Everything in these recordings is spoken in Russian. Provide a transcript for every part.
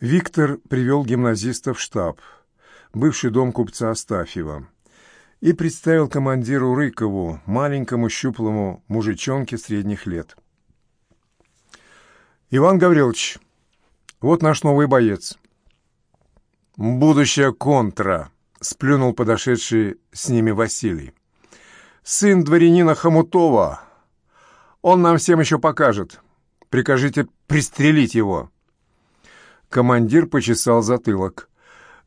Виктор привел гимназиста в штаб, бывший дом купца Астафьева, и представил командиру Рыкову, маленькому щуплому мужичонке средних лет. «Иван Гаврилович, вот наш новый боец». «Будущая контра», — сплюнул подошедший с ними Василий. «Сын дворянина Хомутова. Он нам всем еще покажет. Прикажите пристрелить его». Командир почесал затылок.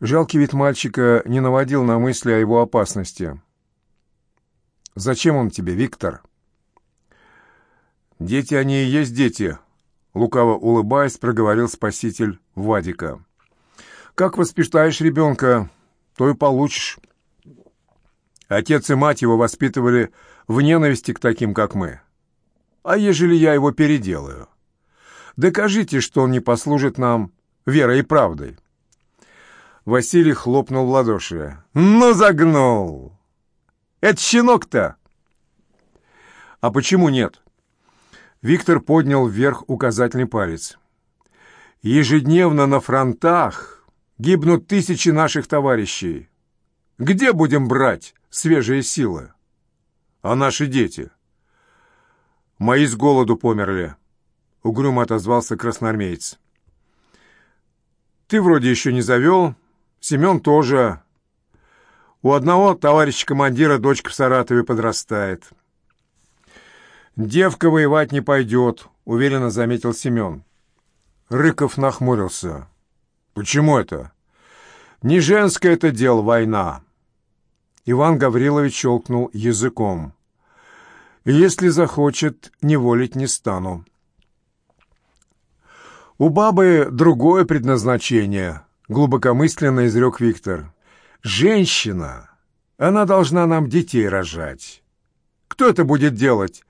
Жалкий вид мальчика не наводил на мысли о его опасности. «Зачем он тебе, Виктор?» «Дети они и есть дети», — лукаво улыбаясь, проговорил спаситель Вадика. «Как воспитаешь ребенка, то и получишь. Отец и мать его воспитывали в ненависти к таким, как мы. А ежели я его переделаю? Докажите, что он не послужит нам верой и правдой. Василий хлопнул в ладоши. «Ну, загнул! Это щенок-то!» «А почему нет?» Виктор поднял вверх указательный палец. «Ежедневно на фронтах гибнут тысячи наших товарищей. Где будем брать свежие силы? А наши дети?» «Мои с голоду померли», — угрюмо отозвался красноармеец. Ты вроде еще не завел, Семен тоже. У одного товарища командира дочка в Саратове подрастает. «Девка воевать не пойдет», — уверенно заметил Семен. Рыков нахмурился. «Почему это?» «Не женское это дело, война». Иван Гаврилович щелкнул языком. «Если захочет, неволить не стану». «У бабы другое предназначение», — глубокомысленно изрек Виктор. «Женщина! Она должна нам детей рожать. Кто это будет делать,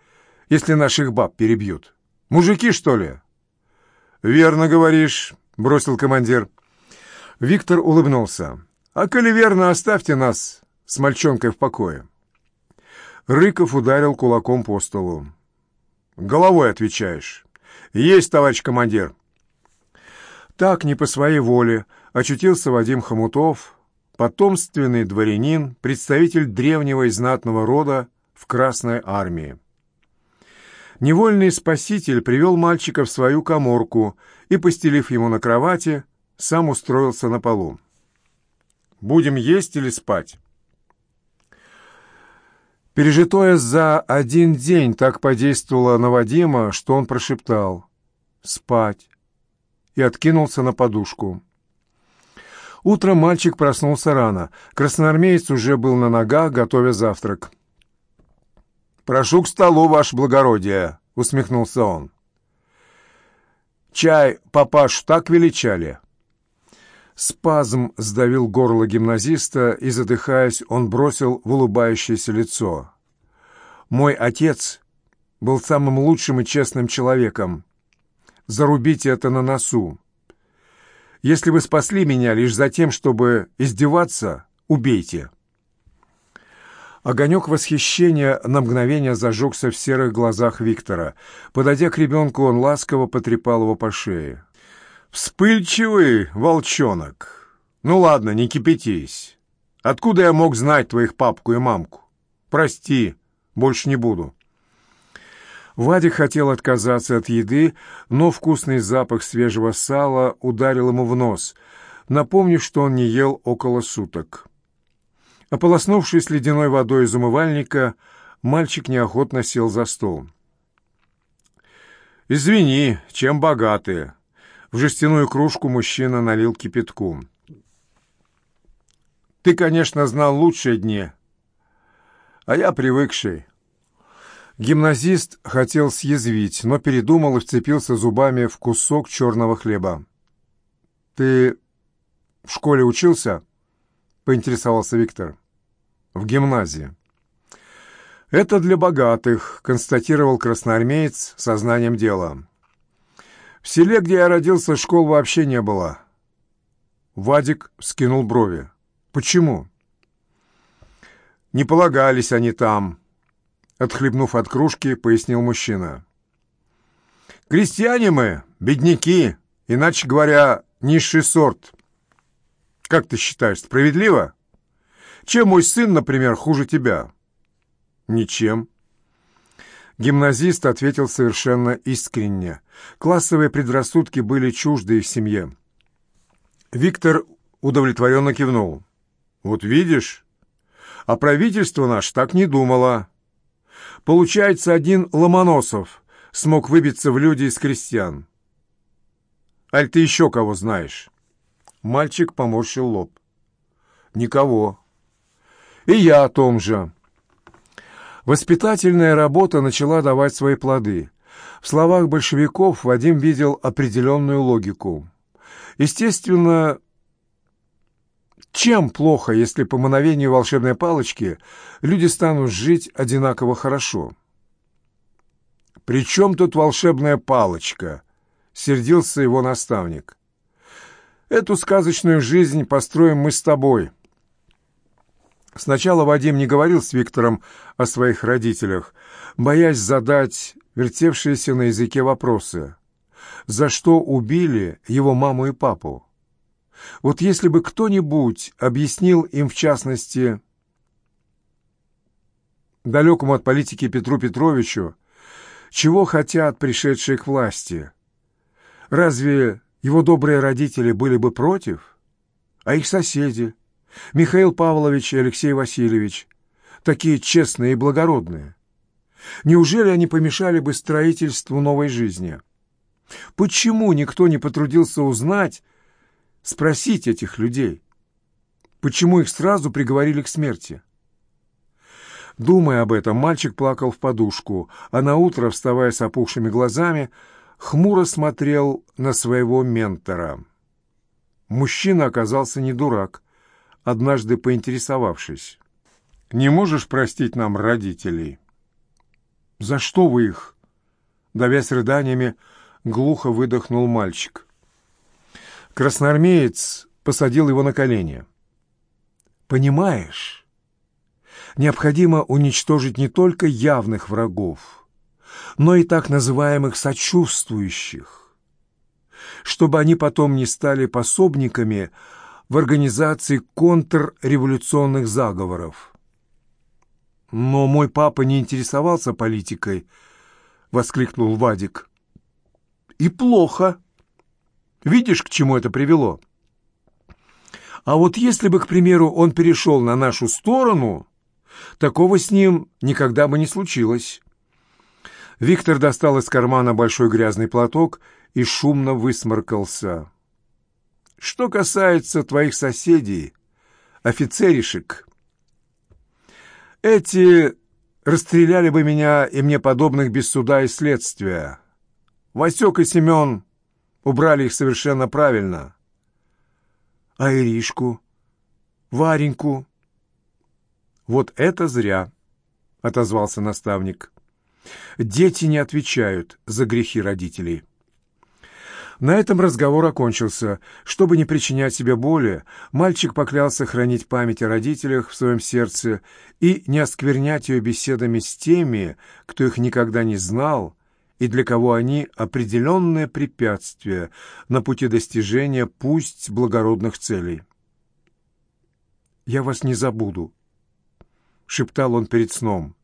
если наших баб перебьют? Мужики, что ли?» «Верно говоришь», — бросил командир. Виктор улыбнулся. «А коли верно, оставьте нас с мальчонкой в покое». Рыков ударил кулаком по столу. «Головой отвечаешь». «Есть, товарищ командир». Так, не по своей воле, очутился Вадим Хомутов, потомственный дворянин, представитель древнего и знатного рода в Красной армии. Невольный спаситель привел мальчика в свою коморку и, постелив ему на кровати, сам устроился на полу. «Будем есть или спать?» Пережитое за один день так подействовало на Вадима, что он прошептал «Спать, и откинулся на подушку. Утром мальчик проснулся рано. Красноармеец уже был на ногах, готовя завтрак. «Прошу к столу, ваше благородие», — усмехнулся он. «Чай папашу так величали?» Спазм сдавил горло гимназиста, и, задыхаясь, он бросил в улыбающееся лицо. «Мой отец был самым лучшим и честным человеком зарубите это на носу. Если вы спасли меня лишь за тем, чтобы издеваться, убейте». Огонек восхищения на мгновение зажегся в серых глазах Виктора. Подойдя к ребенку, он ласково потрепал его по шее. «Вспыльчивый волчонок! Ну ладно, не кипятись. Откуда я мог знать твоих папку и мамку? Прости, больше не буду». Вадик хотел отказаться от еды, но вкусный запах свежего сала ударил ему в нос, напомнив, что он не ел около суток. Ополоснувшись ледяной водой из умывальника, мальчик неохотно сел за стол. «Извини, чем богатые?» В жестяную кружку мужчина налил кипятку. «Ты, конечно, знал лучшие дни, а я привыкший». Гимназист хотел съязвить, но передумал и вцепился зубами в кусок черного хлеба. «Ты в школе учился?» — поинтересовался Виктор. «В гимназии». «Это для богатых», — констатировал красноармеец сознанием дела. «В селе, где я родился, школ вообще не было». Вадик скинул брови. «Почему?» «Не полагались они там», Отхлебнув от кружки, пояснил мужчина. «Крестьяне мы, бедняки, иначе говоря, низший сорт. Как ты считаешь, справедливо? Чем мой сын, например, хуже тебя? Ничем. Гимназист ответил совершенно искренне. Классовые предрассудки были чужды в семье. Виктор удовлетворенно кивнул. «Вот видишь, а правительство наше так не думало. Получается, один Ломоносов смог выбиться в люди из крестьян. Аль ты еще кого знаешь?» Мальчик поморщил лоб. «Никого. И я о том же». Воспитательная работа начала давать свои плоды. В словах большевиков Вадим видел определенную логику. Естественно, чем плохо, если по мановению волшебной палочки люди станут жить одинаково хорошо? «При чем тут волшебная палочка?» — сердился его наставник. «Эту сказочную жизнь построим мы с тобой». Сначала Вадим не говорил с Виктором о своих родителях, боясь задать вертевшиеся на языке вопросы. За что убили его маму и папу? Вот если бы кто-нибудь объяснил им, в частности, далекому от политики Петру Петровичу, чего хотят пришедшие к власти, разве его добрые родители были бы против? А их соседи, Михаил Павлович и Алексей Васильевич, такие честные и благородные, неужели они помешали бы строительству новой жизни? Почему никто не потрудился узнать, спросить этих людей, почему их сразу приговорили к смерти. Думая об этом, мальчик плакал в подушку, а на утро, вставая с опухшими глазами, хмуро смотрел на своего ментора. Мужчина оказался не дурак, однажды поинтересовавшись. «Не можешь простить нам родителей?» «За что вы их?» Давясь рыданиями, глухо выдохнул мальчик. Красноармеец посадил его на колени. «Понимаешь, необходимо уничтожить не только явных врагов, но и так называемых сочувствующих, чтобы они потом не стали пособниками в организации контрреволюционных заговоров. «Но мой папа не интересовался политикой», — воскликнул Вадик. «И плохо», Видишь, к чему это привело? А вот если бы, к примеру, он перешел на нашу сторону, такого с ним никогда бы не случилось. Виктор достал из кармана большой грязный платок и шумно высморкался. Что касается твоих соседей, офицеришек, эти расстреляли бы меня и мне подобных без суда и следствия. Васек и Семен Убрали их совершенно правильно. А Иришку? Вареньку? Вот это зря, — отозвался наставник. Дети не отвечают за грехи родителей. На этом разговор окончился. Чтобы не причинять себе боли, мальчик поклялся хранить память о родителях в своем сердце и не осквернять ее беседами с теми, кто их никогда не знал, и для кого они определенное препятствие на пути достижения пусть благородных целей. «Я вас не забуду», — шептал он перед сном.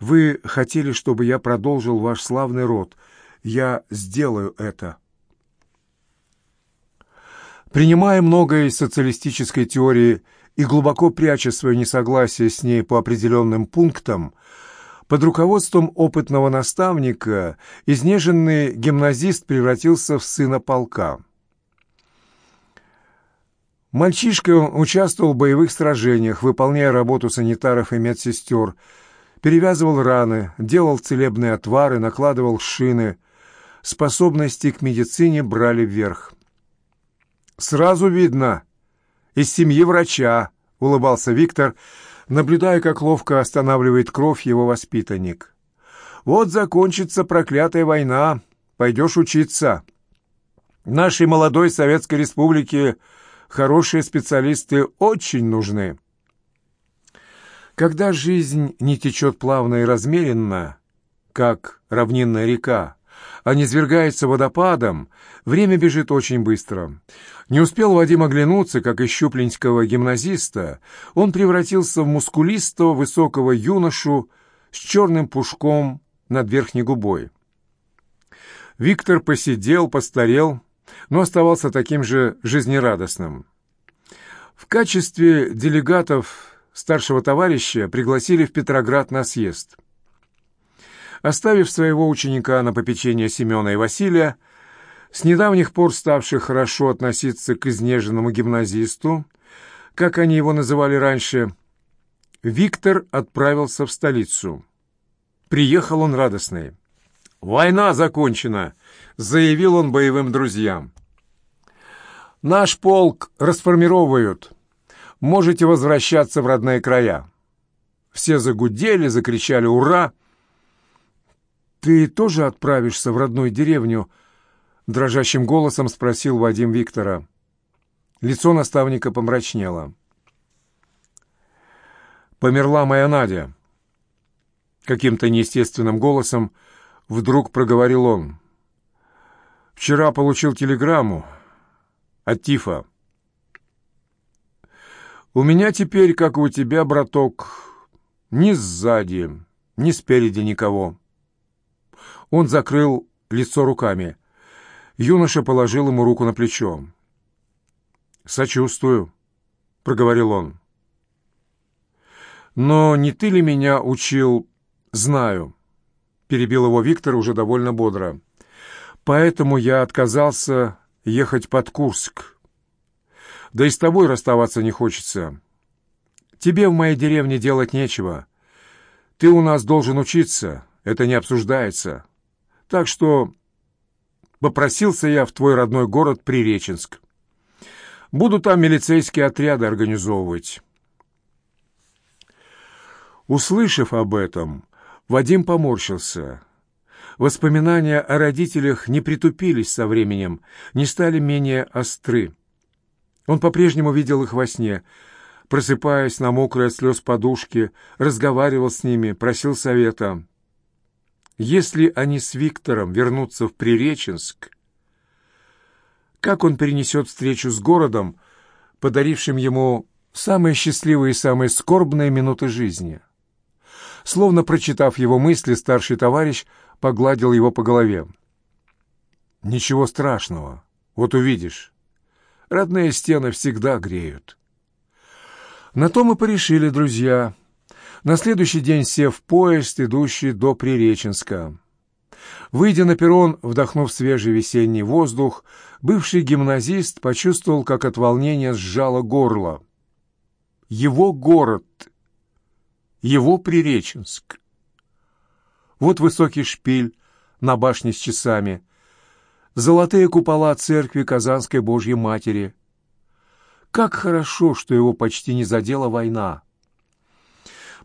«Вы хотели, чтобы я продолжил ваш славный род. Я сделаю это». Принимая многое из социалистической теории и глубоко пряча свое несогласие с ней по определенным пунктам, под руководством опытного наставника изнеженный гимназист превратился в сына полка. Мальчишка участвовал в боевых сражениях, выполняя работу санитаров и медсестер, перевязывал раны, делал целебные отвары, накладывал шины. Способности к медицине брали вверх. «Сразу видно, из семьи врача», — улыбался Виктор, — наблюдая, как ловко останавливает кровь его воспитанник. «Вот закончится проклятая война, пойдешь учиться. Нашей молодой Советской Республике хорошие специалисты очень нужны». Когда жизнь не течет плавно и размеренно, как равнинная река, а низвергается водопадом, время бежит очень быстро. Не успел Вадим оглянуться, как из щупленького гимназиста он превратился в мускулистого высокого юношу с черным пушком над верхней губой. Виктор посидел, постарел, но оставался таким же жизнерадостным. В качестве делегатов старшего товарища пригласили в Петроград на съезд. Оставив своего ученика на попечение Семена и Василия, с недавних пор ставших хорошо относиться к изнеженному гимназисту, как они его называли раньше, Виктор отправился в столицу. Приехал он радостный. «Война закончена!» — заявил он боевым друзьям. «Наш полк расформировывают. Можете возвращаться в родные края». Все загудели, закричали «Ура!» «Ты тоже отправишься в родную деревню?» — дрожащим голосом спросил Вадим Виктора. Лицо наставника помрачнело. «Померла моя Надя». Каким-то неестественным голосом вдруг проговорил он. «Вчера получил телеграмму от Тифа. У меня теперь, как у тебя, браток, ни сзади, ни спереди никого». Он закрыл лицо руками. Юноша положил ему руку на плечо. «Сочувствую», — проговорил он. «Но не ты ли меня учил «Знаю», — перебил его Виктор уже довольно бодро. «Поэтому я отказался ехать под Курск. Да и с тобой расставаться не хочется. Тебе в моей деревне делать нечего. Ты у нас должен учиться, это не обсуждается. Так что попросился я в твой родной город Приреченск. Буду там милицейские отряды организовывать». Услышав об этом, Вадим поморщился. Воспоминания о родителях не притупились со временем, не стали менее остры. Он по-прежнему видел их во сне, просыпаясь на мокрой от слез подушке, разговаривал с ними, просил совета. Если они с Виктором вернутся в Приреченск, как он перенесет встречу с городом, подарившим ему самые счастливые и самые скорбные минуты жизни? Словно прочитав его мысли, старший товарищ погладил его по голове. «Ничего страшного. Вот увидишь. Родные стены всегда греют». На то мы порешили, друзья. На следующий день сев в поезд, идущий до Приреченска. Выйдя на перрон, вдохнув свежий весенний воздух, бывший гимназист почувствовал, как от волнения сжало горло. Его город его Приреченск. Вот высокий шпиль на башне с часами, золотые купола церкви Казанской Божьей Матери. Как хорошо, что его почти не задела война.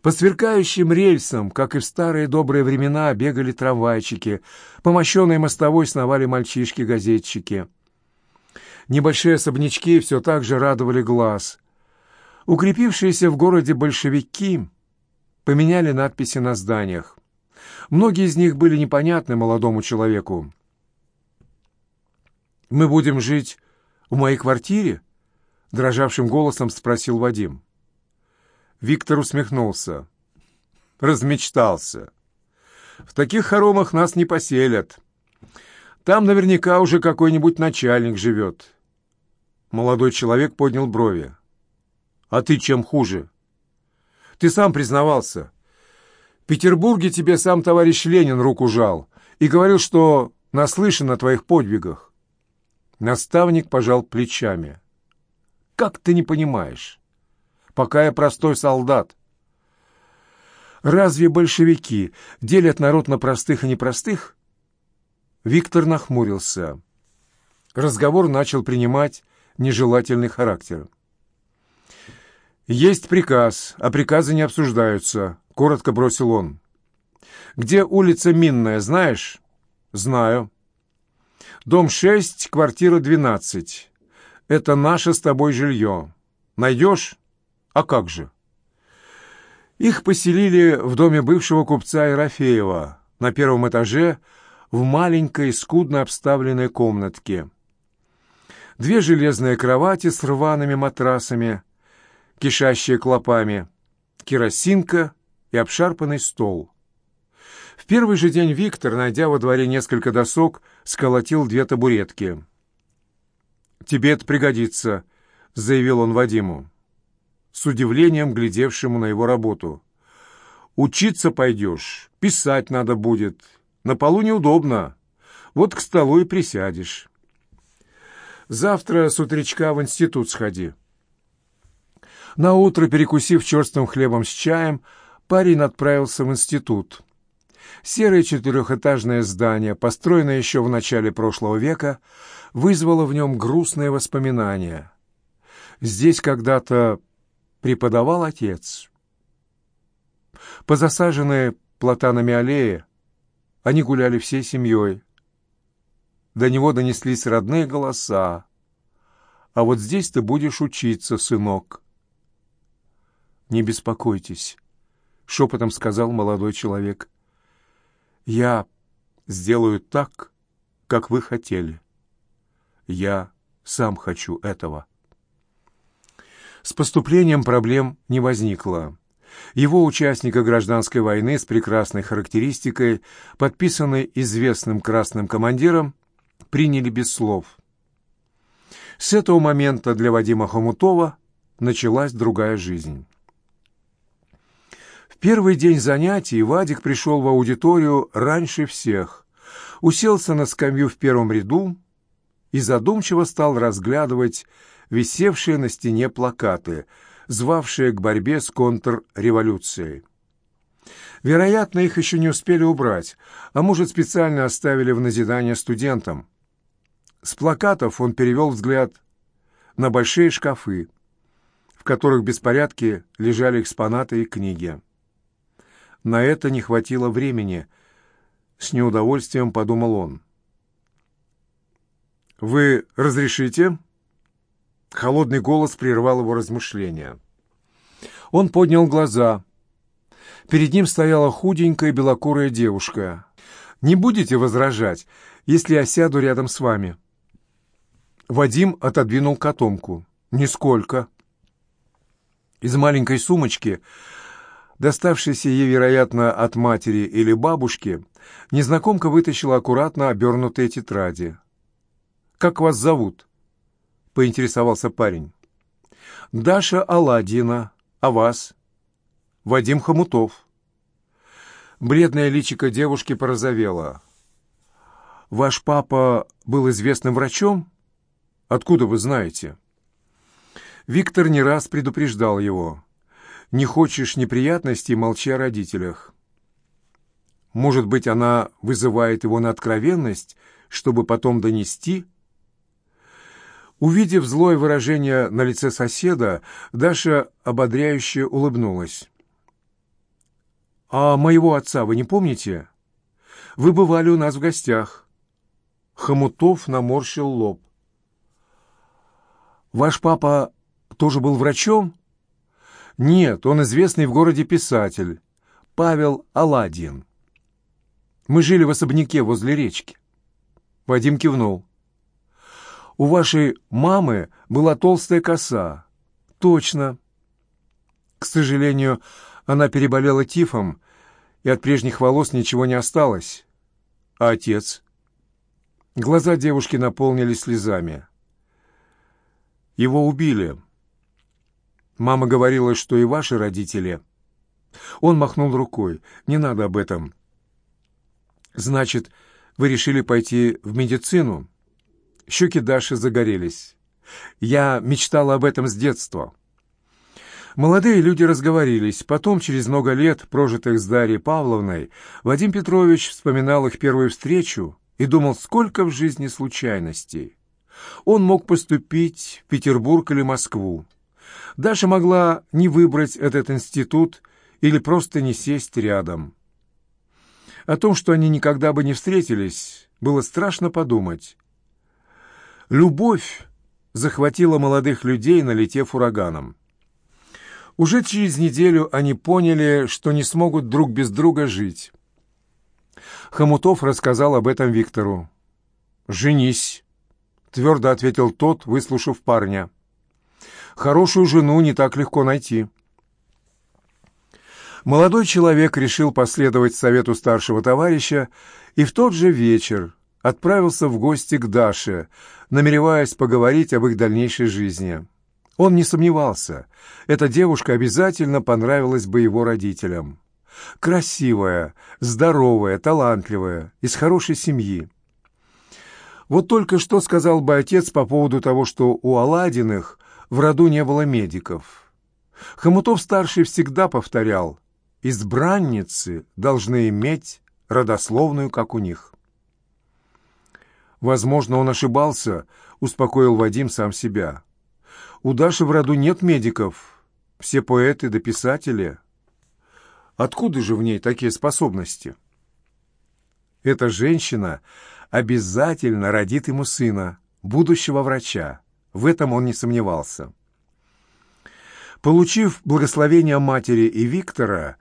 По сверкающим рельсам, как и в старые добрые времена, бегали трамвайчики, по мощенной мостовой сновали мальчишки-газетчики. Небольшие особнячки все так же радовали глаз. Укрепившиеся в городе большевики поменяли надписи на зданиях. Многие из них были непонятны молодому человеку. «Мы будем жить в моей квартире?» — дрожавшим голосом спросил Вадим. Виктор усмехнулся. Размечтался. «В таких хоромах нас не поселят. Там наверняка уже какой-нибудь начальник живет». Молодой человек поднял брови. «А ты чем хуже?» Ты сам признавался. В Петербурге тебе сам товарищ Ленин руку жал и говорил, что наслышан о твоих подвигах. Наставник пожал плечами. «Как ты не понимаешь? Пока я простой солдат». «Разве большевики делят народ на простых и непростых?» Виктор нахмурился. Разговор начал принимать нежелательный характер. «Есть приказ, а приказы не обсуждаются», — коротко бросил он. «Где улица Минная, знаешь?» «Знаю». «Дом 6, квартира 12. Это наше с тобой жилье. Найдешь? А как же?» Их поселили в доме бывшего купца Ерофеева на первом этаже в маленькой, скудно обставленной комнатке. Две железные кровати с рваными матрасами, кишащие клопами, керосинка и обшарпанный стол. В первый же день Виктор, найдя во дворе несколько досок, сколотил две табуретки. «Тебе это пригодится», — заявил он Вадиму, с удивлением глядевшему на его работу. «Учиться пойдешь, писать надо будет. На полу неудобно. Вот к столу и присядешь». Завтра с утречка в институт сходи. На утро, перекусив черстым хлебом с чаем, парень отправился в институт. Серое четырехэтажное здание, построенное еще в начале прошлого века, вызвало в нем грустные воспоминания. Здесь когда-то преподавал отец. По засаженной платанами аллее они гуляли всей семьей. До него донеслись родные голоса. «А вот здесь ты будешь учиться, сынок». «Не беспокойтесь», — шепотом сказал молодой человек. «Я сделаю так, как вы хотели. Я сам хочу этого». С поступлением проблем не возникло. Его участника гражданской войны с прекрасной характеристикой, подписанной известным красным командиром, приняли без слов. С этого момента для Вадима Хомутова началась другая жизнь. В первый день занятий Вадик пришел в аудиторию раньше всех, уселся на скамью в первом ряду и задумчиво стал разглядывать висевшие на стене плакаты, звавшие к борьбе с контрреволюцией. Вероятно, их еще не успели убрать, а может, специально оставили в назидание студентам. С плакатов он перевел взгляд на большие шкафы, в которых беспорядке лежали экспонаты и книги. На это не хватило времени, с неудовольствием подумал он. «Вы разрешите?» Холодный голос прервал его размышления. Он поднял глаза. Перед ним стояла худенькая белокурая девушка. «Не будете возражать, если я сяду рядом с вами?» Вадим отодвинул котомку. «Нисколько». Из маленькой сумочки, доставшейся ей, вероятно, от матери или бабушки, незнакомка вытащила аккуратно обернутые тетради. «Как вас зовут?» — поинтересовался парень. «Даша Аладдина. А вас?» «Вадим Хомутов». Бледное личико девушки порозовело. «Ваш папа был известным врачом?» Откуда вы знаете?» Виктор не раз предупреждал его. «Не хочешь неприятностей, молчи о родителях». Может быть, она вызывает его на откровенность, чтобы потом донести? Увидев злое выражение на лице соседа, Даша ободряюще улыбнулась. «А моего отца вы не помните? Вы бывали у нас в гостях». Хомутов наморщил лоб. Ваш папа тоже был врачом? Нет, он известный в городе писатель. Павел Аладдин. Мы жили в особняке возле речки. Вадим кивнул. У вашей мамы была толстая коса. Точно. К сожалению, она переболела тифом, и от прежних волос ничего не осталось. А отец? Глаза девушки наполнились слезами. Его убили. Мама говорила, что и ваши родители. Он махнул рукой. Не надо об этом. Значит, вы решили пойти в медицину? Щеки Даши загорелись. Я мечтала об этом с детства. Молодые люди разговорились. Потом, через много лет, прожитых с Дарьей Павловной, Вадим Петрович вспоминал их первую встречу и думал, сколько в жизни случайностей. Он мог поступить в Петербург или Москву. Даша могла не выбрать этот институт или просто не сесть рядом. О том, что они никогда бы не встретились, было страшно подумать. Любовь захватила молодых людей, налетев ураганом. Уже через неделю они поняли, что не смогут друг без друга жить. Хомутов рассказал об этом Виктору. «Женись», — твердо ответил тот, выслушав парня. «Хорошую жену не так легко найти». Молодой человек решил последовать совету старшего товарища и в тот же вечер отправился в гости к Даше, намереваясь поговорить об их дальнейшей жизни. Он не сомневался, эта девушка обязательно понравилась бы его родителям. Красивая, здоровая, талантливая, из хорошей семьи. Вот только что сказал бы отец по поводу того, что у Аладиных в роду не было медиков. Хомутов-старший всегда повторял, избранницы должны иметь родословную, как у них. Возможно, он ошибался, успокоил Вадим сам себя. У Даши в роду нет медиков, все поэты да писатели. Откуда же в ней такие способности? Эта женщина обязательно родит ему сына, будущего врача. В этом он не сомневался. Получив благословение матери и Виктора,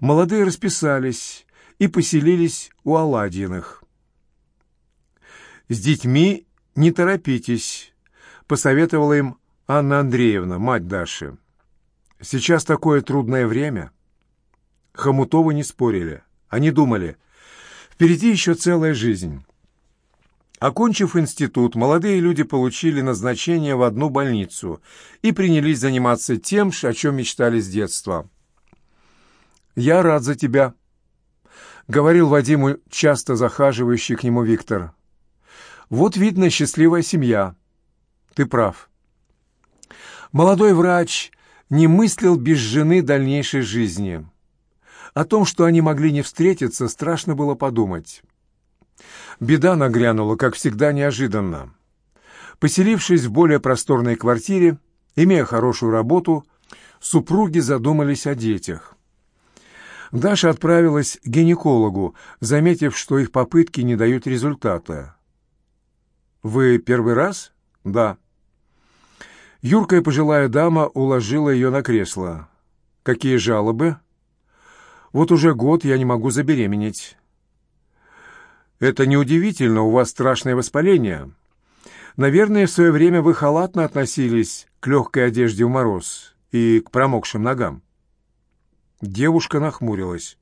молодые расписались и поселились у Аладьиных. «С детьми не торопитесь», — посоветовала им Анна Андреевна, мать Даши. «Сейчас такое трудное время». Хомутовы не спорили. Они думали, впереди еще целая жизнь. Окончив институт, молодые люди получили назначение в одну больницу и принялись заниматься тем, о чем мечтали с детства. «Я рад за тебя», — говорил Вадиму часто захаживающий к нему Виктор. Вот видно счастливая семья. Ты прав. Молодой врач не мыслил без жены дальнейшей жизни. О том, что они могли не встретиться, страшно было подумать. Беда нагрянула, как всегда, неожиданно. Поселившись в более просторной квартире, имея хорошую работу, супруги задумались о детях. Даша отправилась к гинекологу, заметив, что их попытки не дают результата. «Вы первый раз?» «Да». Юркая пожилая дама уложила ее на кресло. «Какие жалобы?» «Вот уже год я не могу забеременеть». «Это неудивительно, у вас страшное воспаление. Наверное, в свое время вы халатно относились к легкой одежде в мороз и к промокшим ногам». Девушка нахмурилась.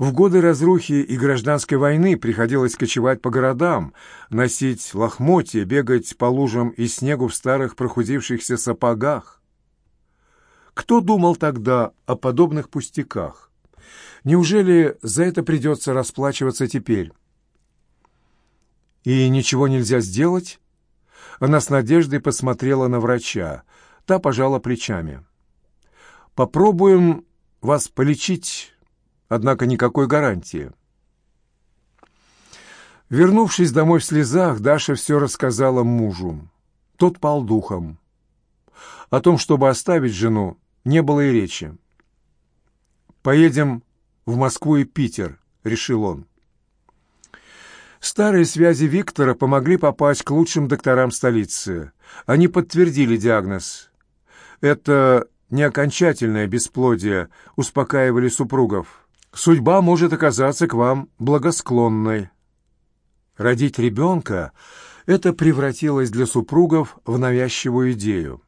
В годы разрухи и гражданской войны приходилось кочевать по городам, носить лохмотья, бегать по лужам и снегу в старых прохудившихся сапогах. Кто думал тогда о подобных пустяках? Неужели за это придется расплачиваться теперь? И ничего нельзя сделать? Она с надеждой посмотрела на врача. Та пожала плечами. «Попробуем вас полечить однако никакой гарантии. Вернувшись домой в слезах, Даша все рассказала мужу. Тот пал духом. О том, чтобы оставить жену, не было и речи. «Поедем в Москву и Питер», — решил он. Старые связи Виктора помогли попасть к лучшим докторам столицы. Они подтвердили диагноз. Это не окончательное бесплодие, успокаивали супругов судьба может оказаться к вам благосклонной. Родить ребенка — это превратилось для супругов в навязчивую идею.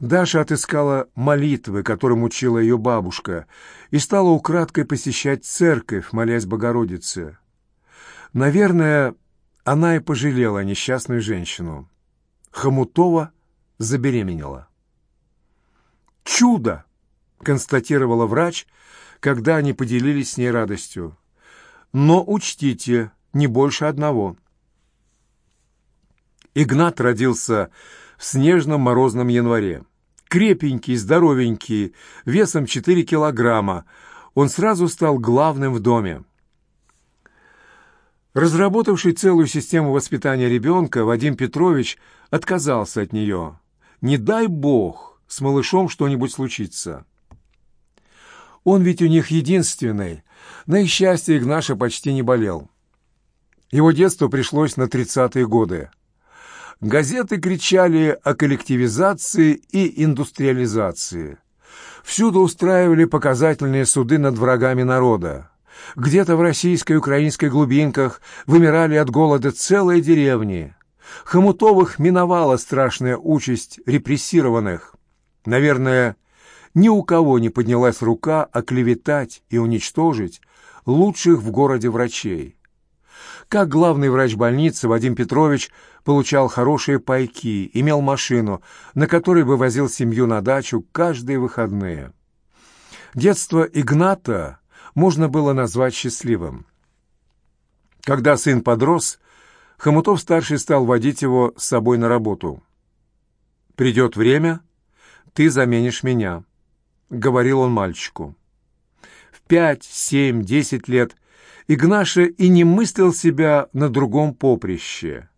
Даша отыскала молитвы, которым учила ее бабушка, и стала украдкой посещать церковь, молясь Богородице. Наверное, она и пожалела несчастную женщину. Хомутова забеременела. «Чудо!» — констатировала врач — когда они поделились с ней радостью. Но учтите, не больше одного. Игнат родился в снежном морозном январе. Крепенький, здоровенький, весом 4 килограмма. Он сразу стал главным в доме. Разработавший целую систему воспитания ребенка, Вадим Петрович отказался от нее. Не дай бог, с малышом что-нибудь случится. Он ведь у них единственный. На их счастье Игнаша почти не болел. Его детство пришлось на тридцатые годы. Газеты кричали о коллективизации и индустриализации. Всюду устраивали показательные суды над врагами народа. Где-то в российской и украинской глубинках вымирали от голода целые деревни. Хомутовых миновала страшная участь репрессированных. Наверное, ни у кого не поднялась рука оклеветать и уничтожить лучших в городе врачей. Как главный врач больницы Вадим Петрович получал хорошие пайки, имел машину, на которой вывозил семью на дачу каждые выходные. Детство Игната можно было назвать счастливым. Когда сын подрос, Хомутов-старший стал водить его с собой на работу. «Придет время, ты заменишь меня», — говорил он мальчику. В пять, семь, десять лет Игнаша и не мыслил себя на другом поприще.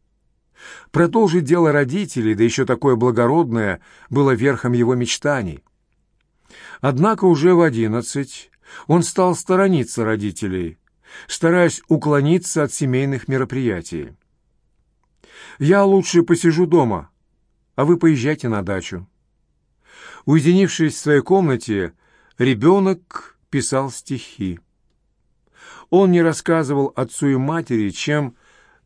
Продолжить дело родителей, да еще такое благородное, было верхом его мечтаний. Однако уже в одиннадцать он стал сторониться родителей, стараясь уклониться от семейных мероприятий. «Я лучше посижу дома, а вы поезжайте на дачу». Уединившись в своей комнате, ребенок писал стихи. Он не рассказывал отцу и матери, чем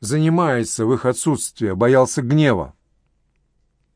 занимается в их отсутствие, боялся гнева.